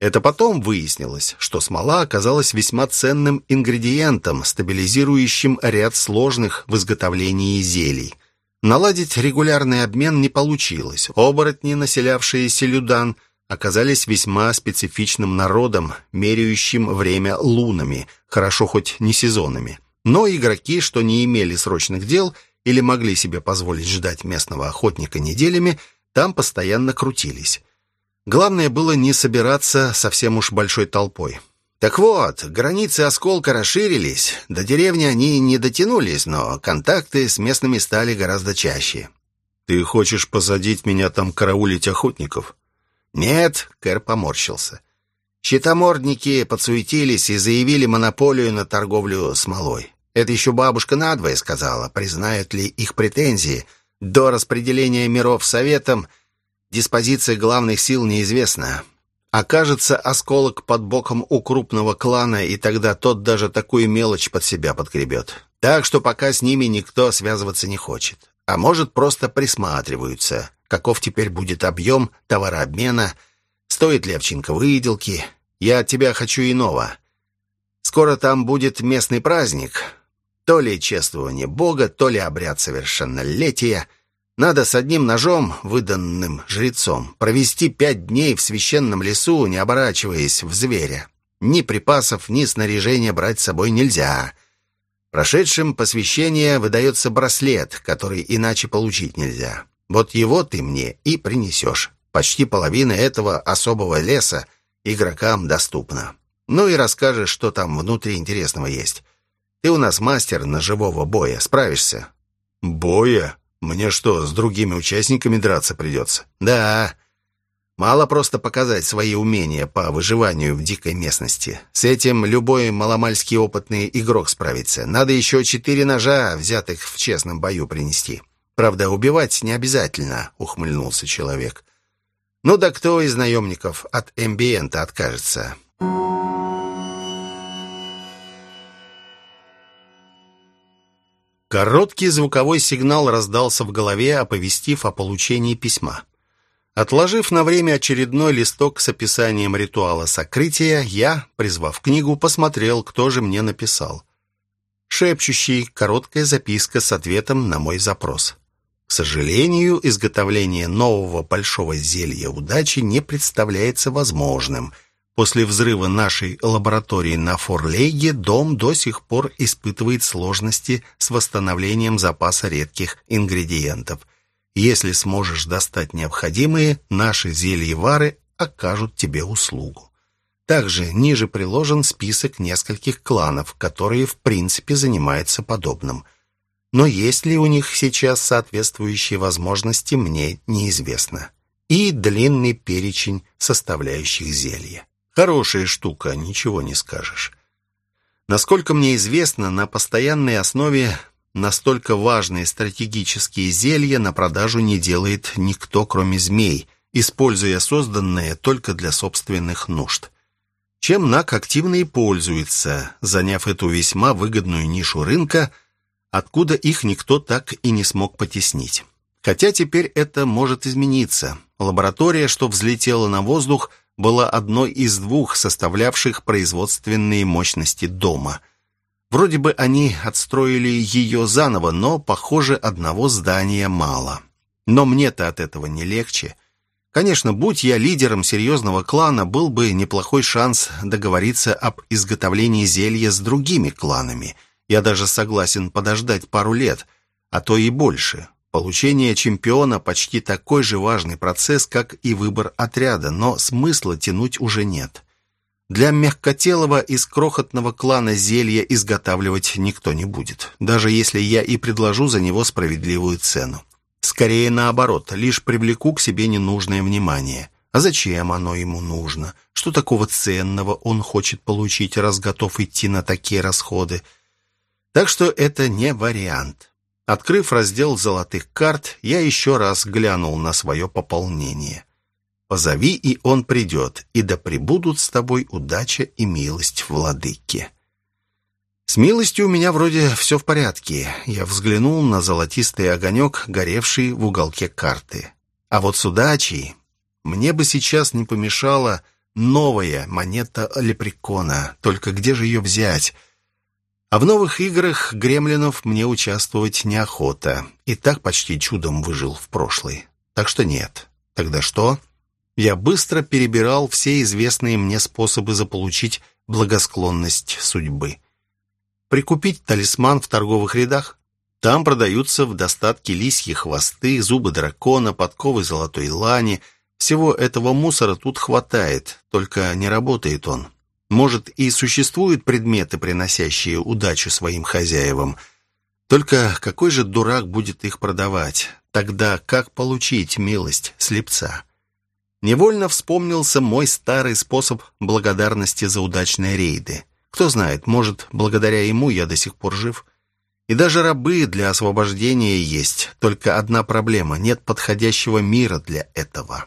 Это потом выяснилось, что смола оказалась весьма ценным ингредиентом, стабилизирующим ряд сложных в изготовлении зелий. Наладить регулярный обмен не получилось. Оборотни, населявшие Селюдан, оказались весьма специфичным народом, меряющим время лунами, хорошо хоть не сезонами. Но игроки, что не имели срочных дел или могли себе позволить ждать местного охотника неделями, там постоянно крутились. Главное было не собираться совсем уж большой толпой. Так вот, границы осколка расширились, до деревни они не дотянулись, но контакты с местными стали гораздо чаще. «Ты хочешь посадить меня там караулить охотников?» «Нет», — Кэр поморщился. «Щитомордники подсуетились и заявили монополию на торговлю смолой. Это еще бабушка надвое сказала, признают ли их претензии. До распределения миров советом диспозиция главных сил неизвестна. Окажется осколок под боком у крупного клана, и тогда тот даже такую мелочь под себя подгребет. Так что пока с ними никто связываться не хочет. А может, просто присматриваются каков теперь будет объем товарообмена, стоит ли овчинка выделки. Я от тебя хочу иного. Скоро там будет местный праздник. То ли чествование Бога, то ли обряд совершеннолетия. Надо с одним ножом, выданным жрецом, провести пять дней в священном лесу, не оборачиваясь в зверя. Ни припасов, ни снаряжения брать с собой нельзя. Прошедшим посвящение выдается браслет, который иначе получить нельзя. Вот его ты мне и принесешь. Почти половина этого особого леса игрокам доступна. Ну и расскажешь, что там внутри интересного есть. Ты у нас мастер ножевого боя. Справишься?»
«Боя? Мне что, с другими участниками драться придется?»
«Да. Мало просто показать свои умения по выживанию в дикой местности. С этим любой маломальский опытный игрок справится. Надо еще четыре ножа, взятых в честном бою, принести. Правда, убивать не обязательно», — ухмыльнулся человек. «Ну да кто из наемников от эмбиента откажется?» Короткий звуковой сигнал раздался в голове, оповестив о получении письма. Отложив на время очередной листок с описанием ритуала сокрытия, я, призвав книгу, посмотрел, кто же мне написал. Шепчущий, короткая записка с ответом на мой запрос. К сожалению, изготовление нового большого зелья удачи не представляется возможным – После взрыва нашей лаборатории на Форлейге дом до сих пор испытывает сложности с восстановлением запаса редких ингредиентов. Если сможешь достать необходимые, наши зельевары окажут тебе услугу. Также ниже приложен список нескольких кланов, которые в принципе занимаются подобным. Но есть ли у них сейчас соответствующие возможности, мне неизвестно. И длинный перечень составляющих зелья. Хорошая штука, ничего не скажешь. Насколько мне известно, на постоянной основе настолько важные стратегические зелья на продажу не делает никто, кроме змей, используя созданные только для собственных нужд. Чем НАК активно и пользуется, заняв эту весьма выгодную нишу рынка, откуда их никто так и не смог потеснить. Хотя теперь это может измениться. Лаборатория, что взлетела на воздух, была одной из двух составлявших производственные мощности дома. Вроде бы они отстроили ее заново, но, похоже, одного здания мало. Но мне-то от этого не легче. Конечно, будь я лидером серьезного клана, был бы неплохой шанс договориться об изготовлении зелья с другими кланами. Я даже согласен подождать пару лет, а то и больше. Получение чемпиона почти такой же важный процесс, как и выбор отряда, но смысла тянуть уже нет. Для мягкотелого из крохотного клана зелья изготавливать никто не будет, даже если я и предложу за него справедливую цену. Скорее наоборот, лишь привлеку к себе ненужное внимание. А зачем оно ему нужно? Что такого ценного он хочет получить, раз готов идти на такие расходы? Так что это не вариант. Открыв раздел золотых карт, я еще раз глянул на свое пополнение. «Позови, и он придет, и да пребудут с тобой удача и милость, владыки». С милостью у меня вроде все в порядке. Я взглянул на золотистый огонек, горевший в уголке карты. А вот с удачей мне бы сейчас не помешала новая монета лепрекона. Только где же ее взять? А в новых играх гремлинов мне участвовать неохота. И так почти чудом выжил в прошлой. Так что нет. Тогда что? Я быстро перебирал все известные мне способы заполучить благосклонность судьбы. Прикупить талисман в торговых рядах? Там продаются в достатке лисьи хвосты, зубы дракона, подковы золотой лани. Всего этого мусора тут хватает, только не работает он. Может, и существуют предметы, приносящие удачу своим хозяевам. Только какой же дурак будет их продавать? Тогда как получить милость слепца? Невольно вспомнился мой старый способ благодарности за удачные рейды. Кто знает, может, благодаря ему я до сих пор жив. И даже рабы для освобождения есть. Только одна проблема — нет подходящего мира для этого.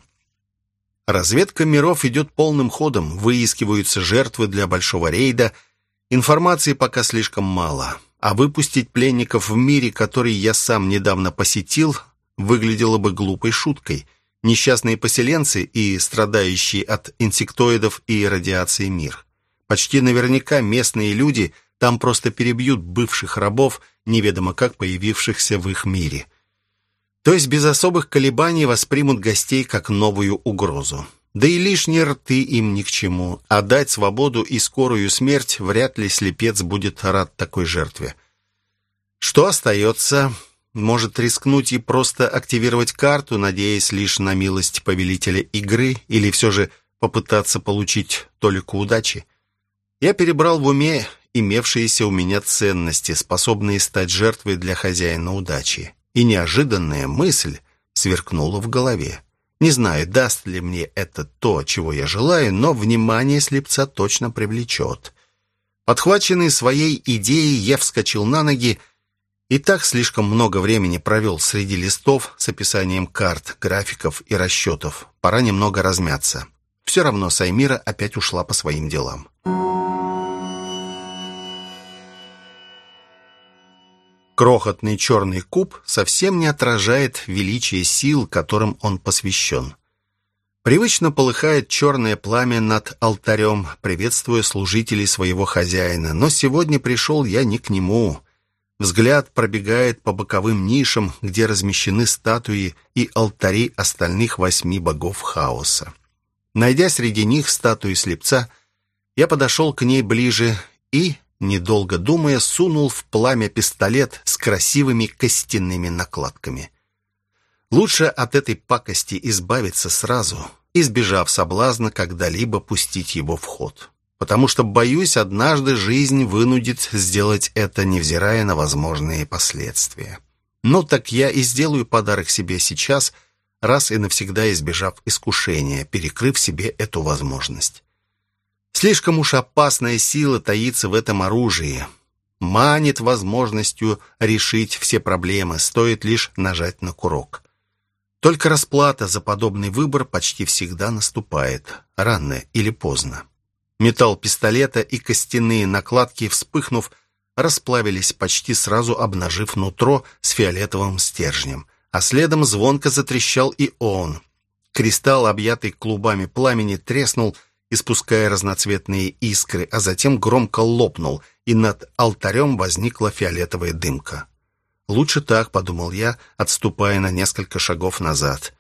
Разведка миров идет полным ходом, выискиваются жертвы для большого рейда. Информации пока слишком мало. А выпустить пленников в мире, который я сам недавно посетил, выглядело бы глупой шуткой. Несчастные поселенцы и страдающие от инсектоидов и радиации мир. Почти наверняка местные люди там просто перебьют бывших рабов, неведомо как появившихся в их мире. То есть без особых колебаний воспримут гостей как новую угрозу. Да и лишние рты им ни к чему. А дать свободу и скорую смерть вряд ли слепец будет рад такой жертве. Что остается? Может рискнуть и просто активировать карту, надеясь лишь на милость повелителя игры, или все же попытаться получить только удачи? Я перебрал в уме имевшиеся у меня ценности, способные стать жертвой для хозяина удачи. И неожиданная мысль сверкнула в голове. Не знаю, даст ли мне это то, чего я желаю, но внимание слепца точно привлечет. Подхваченный своей идеей, я вскочил на ноги и так слишком много времени провел среди листов с описанием карт, графиков и расчетов. Пора немного размяться. Все равно Саймира опять ушла по своим делам. Крохотный черный куб совсем не отражает величие сил, которым он посвящен. Привычно полыхает черное пламя над алтарем, приветствуя служителей своего хозяина. Но сегодня пришел я не к нему. Взгляд пробегает по боковым нишам, где размещены статуи и алтари остальных восьми богов хаоса. Найдя среди них статую слепца, я подошел к ней ближе и недолго думая, сунул в пламя пистолет с красивыми костяными накладками. Лучше от этой пакости избавиться сразу, избежав соблазна когда-либо пустить его в ход. Потому что, боюсь, однажды жизнь вынудит сделать это, невзирая на возможные последствия. Ну так я и сделаю подарок себе сейчас, раз и навсегда избежав искушения, перекрыв себе эту возможность. Слишком уж опасная сила таится в этом оружии. Манит возможностью решить все проблемы, стоит лишь нажать на курок. Только расплата за подобный выбор почти всегда наступает, рано или поздно. Металл пистолета и костяные накладки, вспыхнув, расплавились почти сразу, обнажив нутро с фиолетовым стержнем. А следом звонко затрещал и он. Кристалл, объятый клубами пламени, треснул, испуская разноцветные искры, а затем громко лопнул, и над алтарем возникла фиолетовая дымка. «Лучше так», — подумал я, отступая на несколько шагов назад.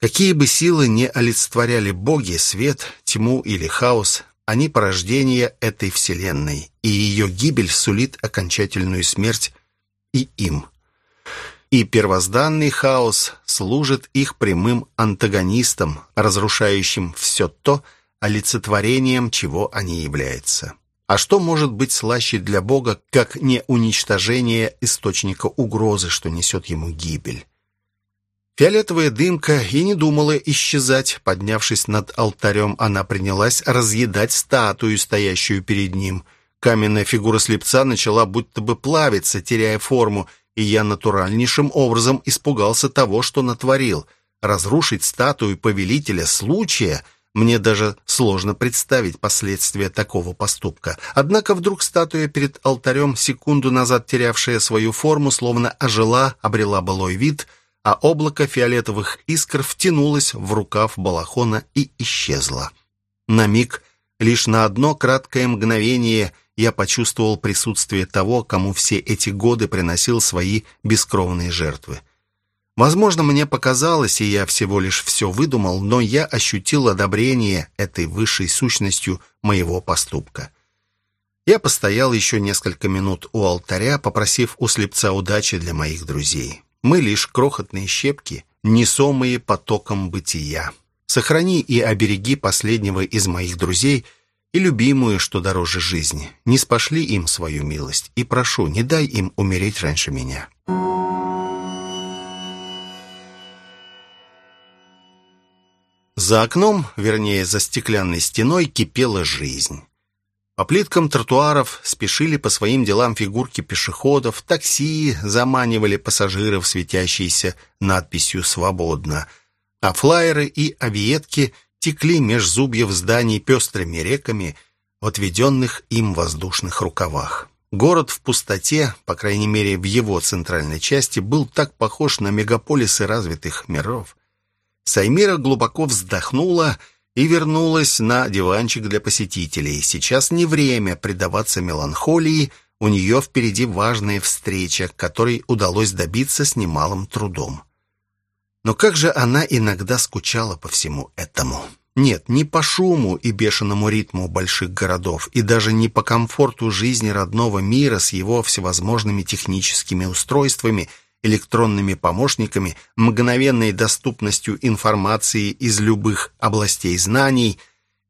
Какие бы силы ни олицетворяли боги, свет, тьму или хаос, они порождение этой вселенной, и ее гибель сулит окончательную смерть и им. И первозданный хаос служит их прямым антагонистом, разрушающим все то, олицетворением чего они являются. А что может быть слаще для Бога, как не уничтожение источника угрозы, что несет ему гибель? Фиолетовая дымка и не думала исчезать. Поднявшись над алтарем, она принялась разъедать статую, стоящую перед ним. Каменная фигура слепца начала будто бы плавиться, теряя форму, и я натуральнейшим образом испугался того, что натворил. Разрушить статую повелителя случая — мне даже сложно представить последствия такого поступка. Однако вдруг статуя перед алтарем, секунду назад терявшая свою форму, словно ожила, обрела былой вид, а облако фиолетовых искр втянулось в рукав балахона и исчезло. На миг, лишь на одно краткое мгновение, я почувствовал присутствие того, кому все эти годы приносил свои бескровные жертвы. Возможно, мне показалось, и я всего лишь все выдумал, но я ощутил одобрение этой высшей сущностью моего поступка. Я постоял еще несколько минут у алтаря, попросив у слепца удачи для моих друзей. Мы лишь крохотные щепки, несомые потоком бытия. Сохрани и обереги последнего из моих друзей и любимую, что дороже жизни. Не спошли им свою милость, и прошу, не дай им умереть раньше меня». За окном, вернее, за стеклянной стеной, кипела жизнь. По плиткам тротуаров спешили по своим делам фигурки пешеходов, такси заманивали пассажиров, светящиеся надписью «Свободно», а флайеры и авиетки текли меж зубьев зданий пестрыми реками в отведенных им воздушных рукавах. Город в пустоте, по крайней мере в его центральной части, был так похож на мегаполисы развитых миров. Саймира глубоко вздохнула и вернулась на диванчик для посетителей. Сейчас не время предаваться меланхолии, у нее впереди важная встреча, которой удалось добиться с немалым трудом. Но как же она иногда скучала по всему этому. Нет, не по шуму и бешеному ритму больших городов, и даже не по комфорту жизни родного мира с его всевозможными техническими устройствами, электронными помощниками, мгновенной доступностью информации из любых областей знаний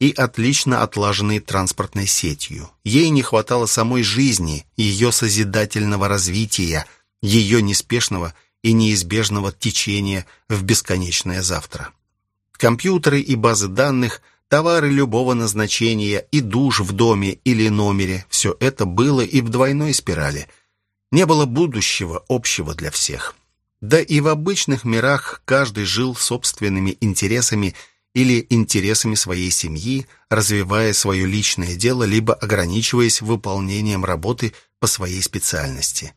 и отлично отлаженной транспортной сетью. Ей не хватало самой жизни, ее созидательного развития, ее неспешного и неизбежного течения в бесконечное завтра. Компьютеры и базы данных, товары любого назначения и душ в доме или номере – все это было и в двойной спирали. Не было будущего общего для всех. Да и в обычных мирах каждый жил собственными интересами или интересами своей семьи, развивая свое личное дело, либо ограничиваясь выполнением работы по своей специальности.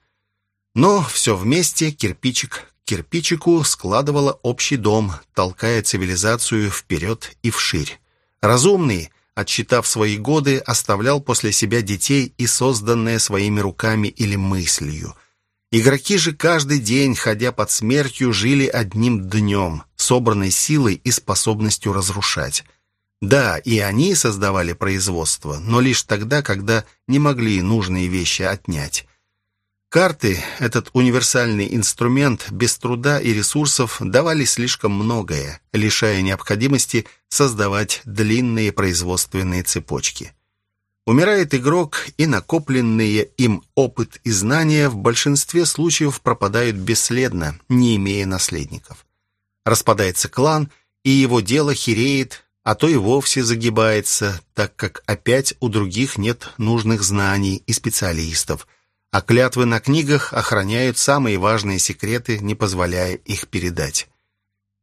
Но все вместе, кирпичик кирпичику складывала общий дом, толкая цивилизацию вперед и вширь. Разумный, отсчитав свои годы, оставлял после себя детей и созданное своими руками или мыслью. Игроки же каждый день, ходя под смертью, жили одним днем, собранной силой и способностью разрушать. Да, и они создавали производство, но лишь тогда, когда не могли нужные вещи отнять. Карты, этот универсальный инструмент, без труда и ресурсов давали слишком многое, лишая необходимости создавать длинные производственные цепочки. Умирает игрок, и накопленные им опыт и знания в большинстве случаев пропадают бесследно, не имея наследников. Распадается клан, и его дело хереет, а то и вовсе загибается, так как опять у других нет нужных знаний и специалистов – а клятвы на книгах охраняют самые важные секреты, не позволяя их передать.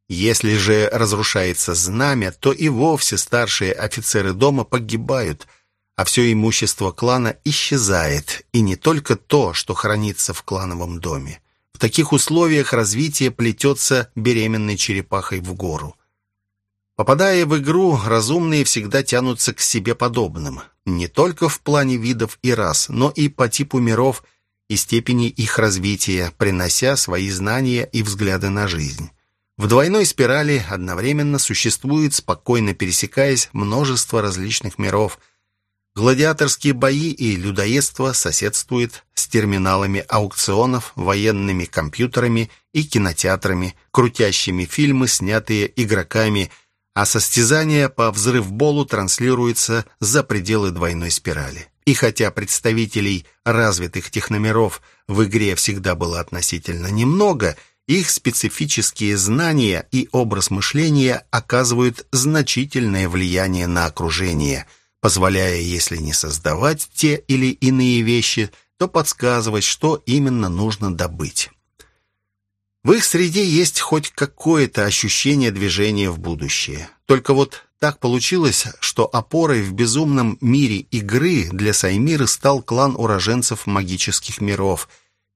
Если же разрушается знамя, то и вовсе старшие офицеры дома погибают, а все имущество клана исчезает, и не только то, что хранится в клановом доме. В таких условиях развитие плетется беременной черепахой в гору. Попадая в игру, разумные всегда тянутся к себе подобным. Не только в плане видов и рас, но и по типу миров и степени их развития, принося свои знания и взгляды на жизнь. В двойной спирали одновременно существует, спокойно пересекаясь, множество различных миров. Гладиаторские бои и людоедство соседствуют с терминалами аукционов, военными компьютерами и кинотеатрами, крутящими фильмы, снятые игроками – а состязание по взрывболу транслируется за пределы двойной спирали. И хотя представителей развитых техномеров в игре всегда было относительно немного, их специфические знания и образ мышления оказывают значительное влияние на окружение, позволяя, если не создавать те или иные вещи, то подсказывать, что именно нужно добыть. В их среде есть хоть какое-то ощущение движения в будущее. Только вот так получилось, что опорой в безумном мире игры для Саймиры стал клан уроженцев магических миров,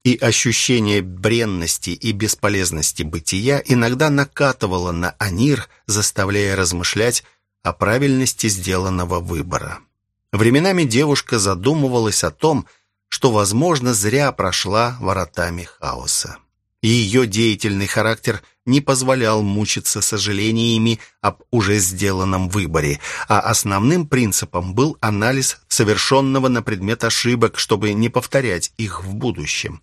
и ощущение бренности и бесполезности бытия иногда накатывало на Анир, заставляя размышлять о правильности сделанного выбора. Временами девушка задумывалась о том, что, возможно, зря прошла воротами хаоса. Ее деятельный характер не позволял мучиться сожалениями об уже сделанном выборе, а основным принципом был анализ совершенного на предмет ошибок, чтобы не повторять их в будущем.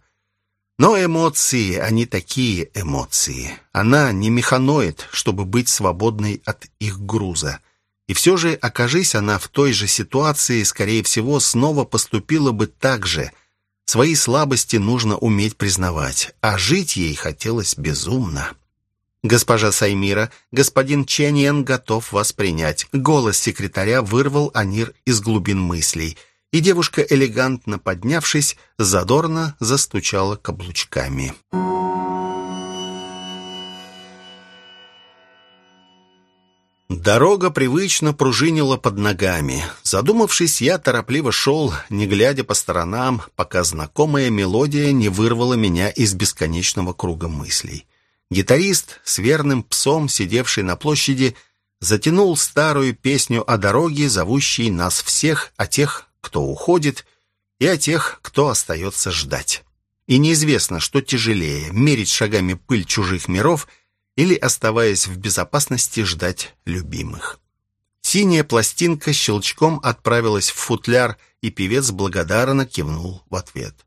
Но эмоции, они такие эмоции. Она не механоид, чтобы быть свободной от их груза. И все же, окажись она в той же ситуации, скорее всего, снова поступила бы так же – Свои слабости нужно уметь признавать, а жить ей хотелось безумно. «Госпожа Саймира, господин Ченьен готов вас принять». Голос секретаря вырвал Анир из глубин мыслей, и девушка, элегантно поднявшись, задорно застучала каблучками. «Музыка» Дорога привычно пружинила под ногами. Задумавшись, я торопливо шел, не глядя по сторонам, пока знакомая мелодия не вырвала меня из бесконечного круга мыслей. Гитарист с верным псом, сидевший на площади, затянул старую песню о дороге, зовущей нас всех, о тех, кто уходит, и о тех, кто остается ждать. И неизвестно, что тяжелее – мерить шагами пыль чужих миров или, оставаясь в безопасности, ждать любимых. Синяя пластинка щелчком отправилась в футляр, и певец благодарно кивнул в ответ.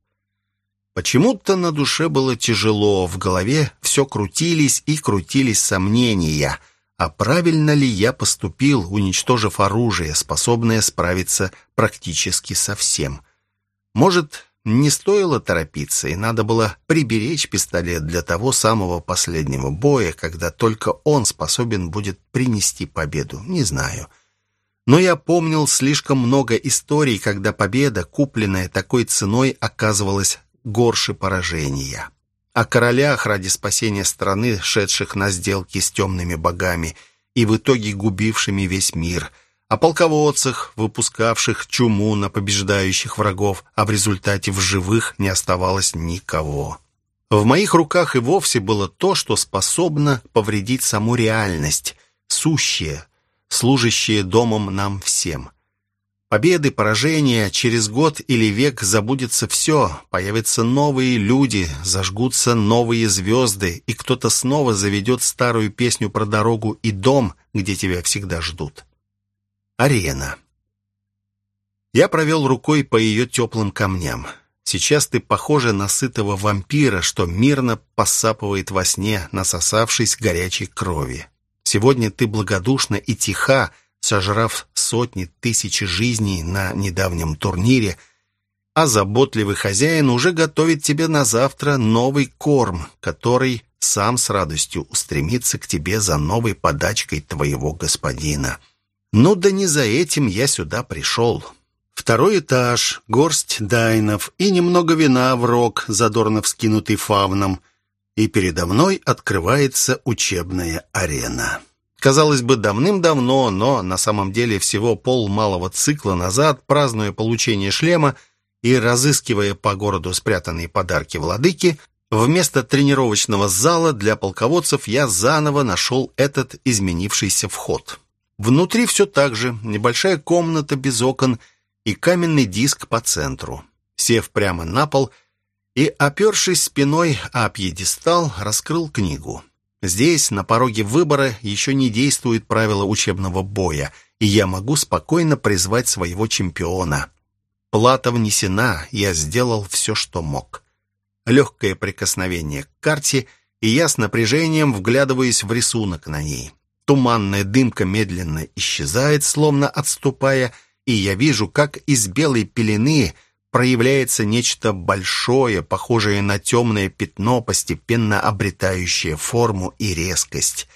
Почему-то на душе было тяжело, в голове все крутились и крутились сомнения, а правильно ли я поступил, уничтожив оружие, способное справиться практически со всем. Может, не стоило торопиться, и надо было приберечь пистолет для того самого последнего боя, когда только он способен будет принести победу, не знаю. Но я помнил слишком много историй, когда победа, купленная такой ценой, оказывалась горше поражения. О королях ради спасения страны, шедших на сделки с темными богами и в итоге губившими весь мир. О полководцах, выпускавших чуму на побеждающих врагов, а в результате в живых не оставалось никого. В моих руках и вовсе было то, что способно повредить саму реальность, сущее, служащее домом нам всем. Победы, поражения, через год или век забудется все, появятся новые люди, зажгутся новые звезды, и кто-то снова заведет старую песню про дорогу и дом, где тебя всегда ждут. Арена. Я провел рукой по ее теплым камням. Сейчас ты похожа на сытого вампира, что мирно посапывает во сне, насосавшись горячей крови. Сегодня ты благодушна и тиха, сожрав сотни, тысячи жизней на недавнем турнире, а заботливый хозяин уже готовит тебе на завтра новый корм, который сам с радостью устремится к тебе за новой подачкой твоего господина. Ну да не за этим я сюда пришел. Второй этаж, горсть дайнов и немного вина в рог, задорно вскинутый фавном, и передо мной открывается учебная арена. Казалось бы, давным-давно, но на самом деле всего пол малого цикла назад, празднуя получение шлема и разыскивая по городу спрятанные подарки владыки, вместо тренировочного зала для полководцев я заново нашел этот изменившийся вход. Внутри все так же, небольшая комната без окон и каменный диск по центру. Сев прямо на пол и, опершись спиной о пьедестал, раскрыл книгу. Здесь, на пороге выбора, еще не действует правило учебного боя, и я могу спокойно призвать своего чемпиона. Плата внесена, я сделал все, что мог. Легкое прикосновение к карте, и я с напряжением вглядываюсь в рисунок на ней. Туманная дымка медленно исчезает, словно отступая, и я вижу, как из белой пелены проявляется нечто большое, похожее на темное пятно, постепенно обретающее форму и резкость.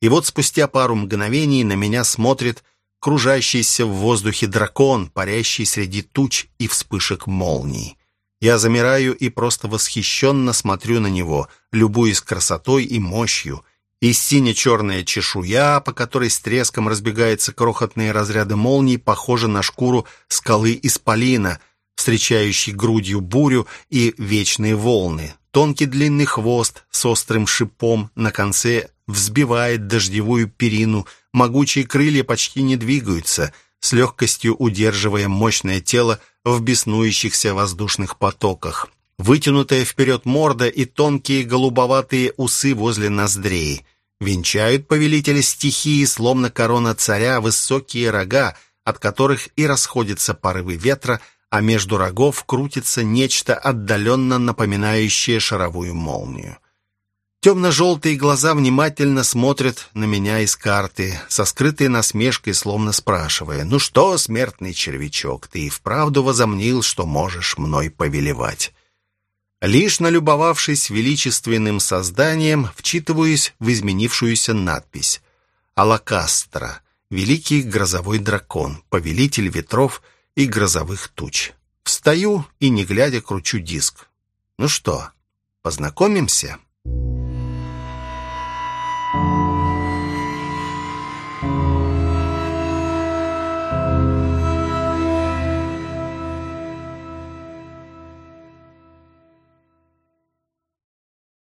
И вот спустя пару мгновений на меня смотрит кружащийся в воздухе дракон, парящий среди туч и вспышек молний. Я замираю и просто восхищенно смотрю на него, любуясь красотой и мощью. И сине-черная чешуя, по которой с треском разбегаются крохотные разряды молний, похожа на шкуру скалы Исполина — встречающий грудью бурю и вечные волны. Тонкий длинный хвост с острым шипом на конце взбивает дождевую перину, могучие крылья почти не двигаются, с легкостью удерживая мощное тело в беснующихся воздушных потоках. Вытянутая вперед морда и тонкие голубоватые усы возле ноздрей. Венчают повелителя стихии, словно корона царя, высокие рога, от которых и расходятся порывы ветра, а между рогов крутится нечто отдаленно напоминающее шаровую молнию. Темно-желтые глаза внимательно смотрят на меня из карты, со скрытой насмешкой, словно спрашивая, «Ну что, смертный червячок, ты и вправду возомнил, что можешь мной повелевать?» Лишь налюбовавшись величественным созданием, вчитываюсь в изменившуюся надпись. «Алакастра, великий грозовой дракон, повелитель ветров — и грозовых туч. Встаю и, не глядя, кручу диск. Ну что, познакомимся?»